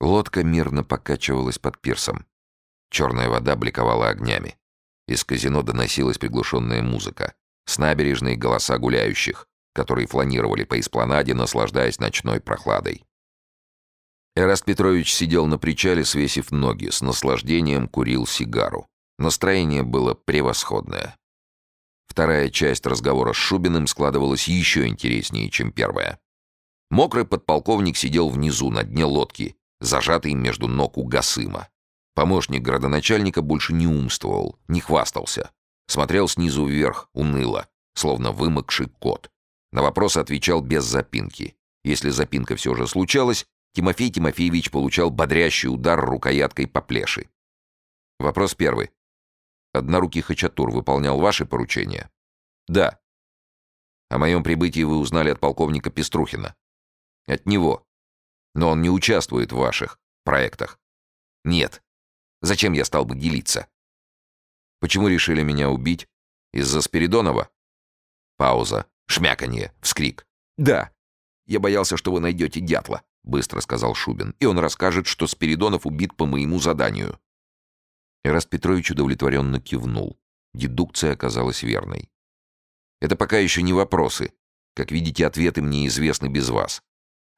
Лодка мирно покачивалась под пирсом. Черная вода бликовала огнями. Из казино доносилась приглушенная музыка. С набережной голоса гуляющих, которые фланировали по эспланаде, наслаждаясь ночной прохладой. Эраст Петрович сидел на причале, свесив ноги, с наслаждением курил сигару. Настроение было превосходное. Вторая часть разговора с Шубиным складывалась еще интереснее, чем первая. Мокрый подполковник сидел внизу, на дне лодки, зажатый между ног у Гасыма. Помощник градоначальника больше не умствовал, не хвастался. Смотрел снизу вверх, уныло, словно вымокший кот. На вопросы отвечал без запинки. Если запинка все же случалась, Тимофей Тимофеевич получал бодрящий удар рукояткой по плеши. Вопрос первый. Однорукий Хачатур выполнял ваши поручения? Да. О моем прибытии вы узнали от полковника Пеструхина. От него. Но он не участвует в ваших проектах. Нет. Зачем я стал бы делиться? Почему решили меня убить? Из-за Спиридонова? Пауза. Шмяканье. Вскрик. Да. Я боялся, что вы найдете дятла, быстро сказал Шубин. И он расскажет, что Спиридонов убит по моему заданию. Эраст Петрович удовлетворенно кивнул. Дедукция оказалась верной. Это пока еще не вопросы. Как видите, ответы мне известны без вас.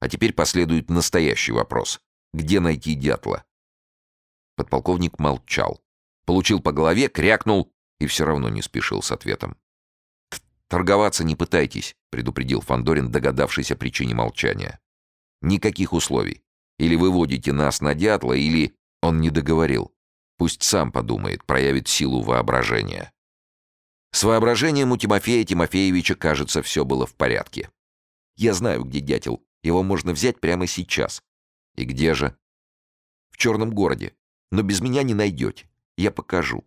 А теперь последует настоящий вопрос. Где найти дятла? Подполковник молчал. Получил по голове, крякнул и все равно не спешил с ответом. «Торговаться не пытайтесь», — предупредил Фандорин, догадавшись о причине молчания. «Никаких условий. Или выводите нас на дятла, или...» Он не договорил. Пусть сам подумает, проявит силу воображения. С воображением у Тимофея Тимофеевича, кажется, все было в порядке. «Я знаю, где дятел. Его можно взять прямо сейчас. И где же? В черном городе. Но без меня не найдете. Я покажу.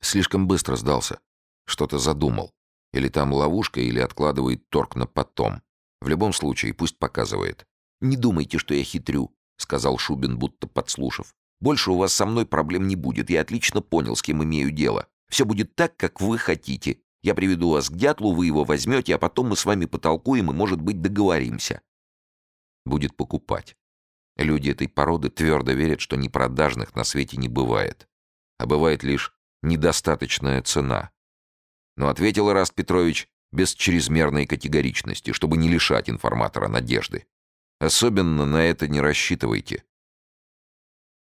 Слишком быстро сдался. Что-то задумал. Или там ловушка, или откладывает торг на потом. В любом случае, пусть показывает. «Не думайте, что я хитрю», — сказал Шубин, будто подслушав. «Больше у вас со мной проблем не будет. Я отлично понял, с кем имею дело. Все будет так, как вы хотите. Я приведу вас к дятлу, вы его возьмете, а потом мы с вами потолкуем и, может быть, договоримся. Будет покупать. Люди этой породы твердо верят, что непродажных на свете не бывает, а бывает лишь недостаточная цена. Но ответил Ираст Петрович без чрезмерной категоричности, чтобы не лишать информатора надежды. Особенно на это не рассчитывайте.